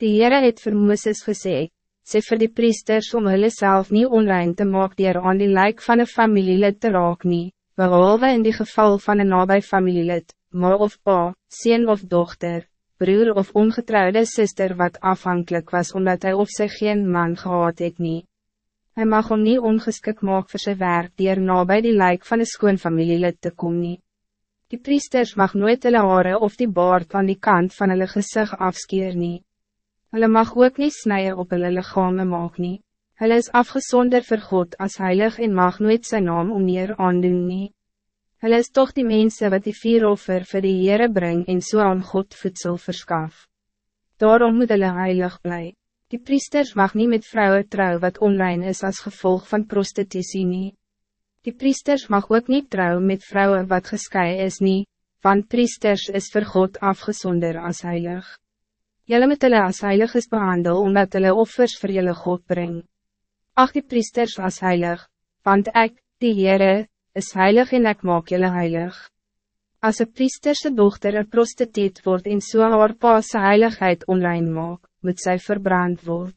Die Heere het vir Mooses gesê, sê vir die priesters om hulle self nie onrein te maak dier aan die lijk van een familielid te raak nie, behalwe in die geval van een nabij familielid, ma of pa, sien of dochter, broer of ongetrouwde zuster wat afhankelijk was omdat hij of sy geen man gehad het nie. Hy mag hom nie ongeskik maak vir sy werk dier nabij die lijk van een skoon familielid te kom nie. Die priesters mag nooit hulle hare of die baard van die kant van hulle gezicht afskeer nie. Hulle mag ook niet snijden op hulle lichame maak nie. Hulle is afgezonder vir God as heilig en mag nooit zijn naam om meer aandoen nie. Hulle is toch die mensen wat die vieroffer vir die Heere bring en so aan God voedsel verskaf. Daarom moet hulle heilig bly. Die priesters mag niet met vrouwen trouw wat online is als gevolg van prostitutie nie. Die priesters mag ook niet trouw met vrouwen wat geskei is nie, want priesters is vir God afgezonder als heilig. Jelle moet hulle as heilig is behandel omdat hulle offers vir julle God bring. Ach die priesters as heilig, want ik, die Heere, is heilig en ek maak julle heilig. Als een priesterse dochter een prostituut wordt en so haar paase heiligheid online maak, moet zij verbrand worden.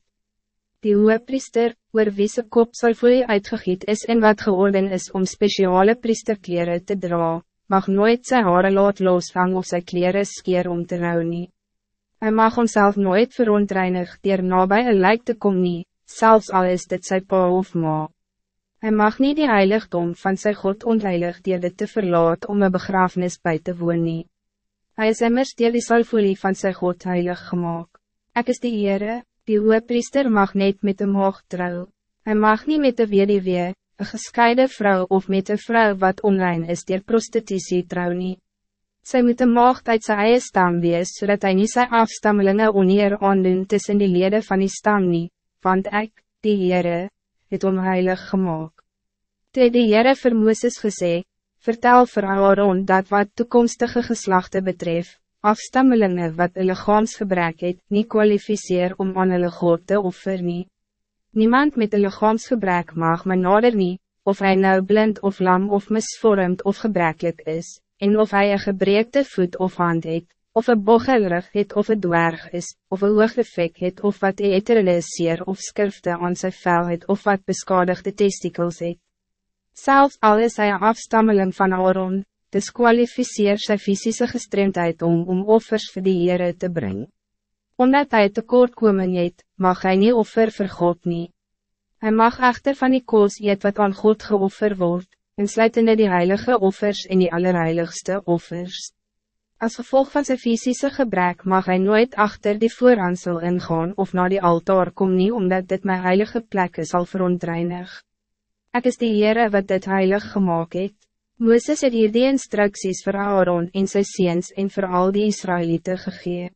Die hoge priester, oor wie se kop sal voor uitgegiet is en wat georden is om speciale priesterkleren te dra, mag nooit zijn hare laat losvang of zijn kleren skeer om te rouw nie. Hy mag onszelf nooit verontreinig dier nabij een lijk te kom nie, selfs al is dit sy pa of ma. Hij mag niet die heiligdom van zijn God ontheilig dier dit te verlaat om een begrafenis bij te wonen. Hij is immers deel die salfolie van zijn God heilig gemaakt. Ik is die Heere, die priester mag niet met de maag trouw. Hij mag niet met de weduwee, een gescheiden vrouw of met een vrouw wat onrein is dier prostitutie trouw nie. Sy moet de maagd uit sy eie stam wees, zodat hij niet sy afstammelingen oneer aandoen tussen die leden van die stam nie, want ik, die Heere, het om heilig gemaakt. Toe die Heere vir Mooses gesê, vertel vir Aaron dat wat toekomstige geslachten betref, afstammelingen wat een lichaamsgebrek het, nie kwalificeer om aan hulle God te offer nie. Niemand met een lichaamsgebrek mag my nader nie, of hij nou blind of lam of misvormd of gebrekkelijk is, en of hij een gebreekte voet of hand het, of een boggelrig het of een dwerg is, of een hoogdefek het of wat eterialiseer of skrifte aan sy vel het of wat beskadigde testikels het. Zelfs al is hy afstammeling van Aaron, disqualificeer sy fysische gestremdheid om om offers vir die Heere te brengen. Omdat hij tekortkoming het, mag hij niet offer vir God nie. Hy mag echter van die koos eet wat aan God geoffer wordt, en sluitende die heilige offers en die allerheiligste offers. Als gevolg van zijn fysische gebrek mag hij nooit achter die voorhansel ingaan of naar die altaar kom nie omdat dit mijn heilige plekken zal verontreinig. Ik is die Heere wat dit heilig gemaakt het. Mooses het hier die instructies voor Aaron en sy seens en voor al die Israëlieten gegeven.